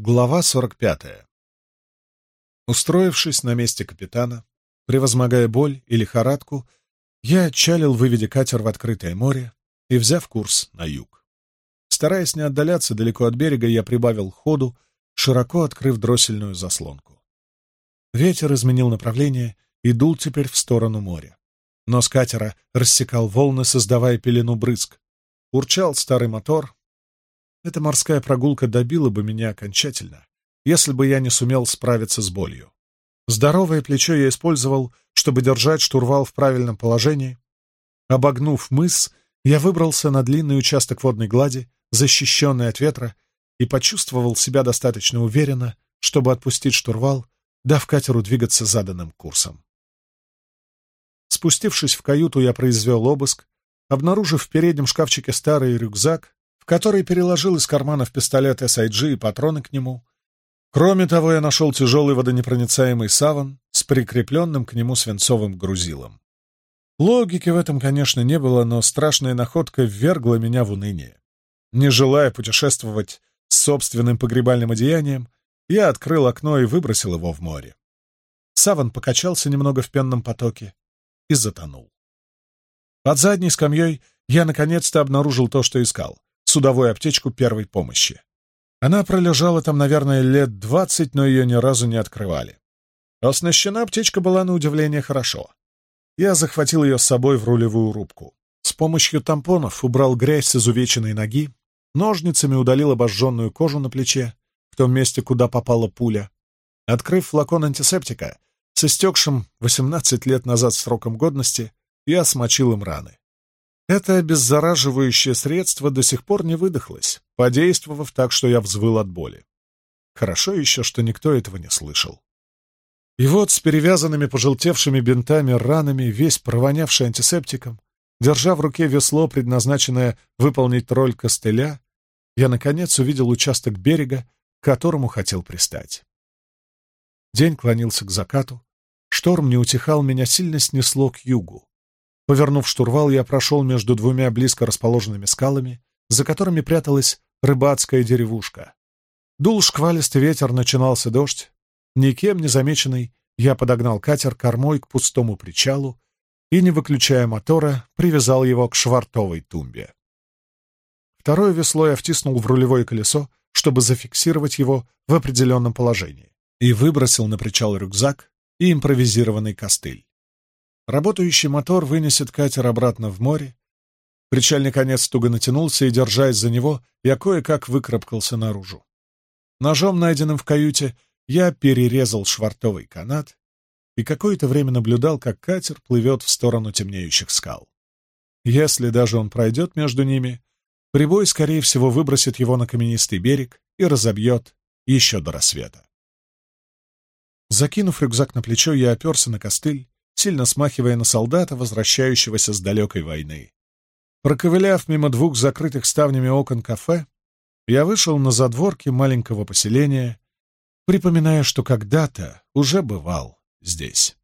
Глава 45. Устроившись на месте капитана, превозмогая боль и лихорадку, я отчалил, выведя катер в открытое море и взяв курс на юг. Стараясь не отдаляться далеко от берега, я прибавил ходу, широко открыв дроссельную заслонку. Ветер изменил направление и дул теперь в сторону моря. Нос катера рассекал волны, создавая пелену брызг. Урчал старый мотор, эта морская прогулка добила бы меня окончательно, если бы я не сумел справиться с болью. Здоровое плечо я использовал, чтобы держать штурвал в правильном положении. Обогнув мыс, я выбрался на длинный участок водной глади, защищенный от ветра, и почувствовал себя достаточно уверенно, чтобы отпустить штурвал, дав катеру двигаться заданным курсом. Спустившись в каюту, я произвел обыск, обнаружив в переднем шкафчике старый рюкзак, который переложил из кармана в пистолет SIG и патроны к нему. Кроме того, я нашел тяжелый водонепроницаемый саван с прикрепленным к нему свинцовым грузилом. Логики в этом, конечно, не было, но страшная находка ввергла меня в уныние. Не желая путешествовать с собственным погребальным одеянием, я открыл окно и выбросил его в море. Саван покачался немного в пенном потоке и затонул. Под задней скамьей я наконец-то обнаружил то, что искал судовую аптечку первой помощи. Она пролежала там, наверное, лет двадцать, но ее ни разу не открывали. Оснащена аптечка была, на удивление, хорошо. Я захватил ее с собой в рулевую рубку. С помощью тампонов убрал грязь с изувеченной ноги, ножницами удалил обожженную кожу на плече, в том месте, куда попала пуля. Открыв флакон антисептика, с истекшим 18 лет назад сроком годности, я смочил им раны. Это обеззараживающее средство до сих пор не выдохлось, подействовав так, что я взвыл от боли. Хорошо еще, что никто этого не слышал. И вот с перевязанными пожелтевшими бинтами ранами, весь провонявший антисептиком, держа в руке весло, предназначенное выполнить роль костыля, я, наконец, увидел участок берега, к которому хотел пристать. День клонился к закату, шторм не утихал, меня сильно снесло к югу. Повернув штурвал, я прошел между двумя близко расположенными скалами, за которыми пряталась рыбацкая деревушка. Дул шквалистый ветер, начинался дождь. Никем не замеченный, я подогнал катер кормой к пустому причалу и, не выключая мотора, привязал его к швартовой тумбе. Второе весло я втиснул в рулевое колесо, чтобы зафиксировать его в определенном положении, и выбросил на причал рюкзак и импровизированный костыль. Работающий мотор вынесет катер обратно в море. Причальный конец туго натянулся и, держась за него, я кое-как выкрапкался наружу. Ножом, найденным в каюте, я перерезал швартовый канат и какое-то время наблюдал, как катер плывет в сторону темнеющих скал. Если даже он пройдет между ними, прибой, скорее всего, выбросит его на каменистый берег и разобьет еще до рассвета. Закинув рюкзак на плечо, я оперся на костыль сильно смахивая на солдата, возвращающегося с далекой войны. Проковыляв мимо двух закрытых ставнями окон кафе, я вышел на задворки маленького поселения, припоминая, что когда-то уже бывал здесь.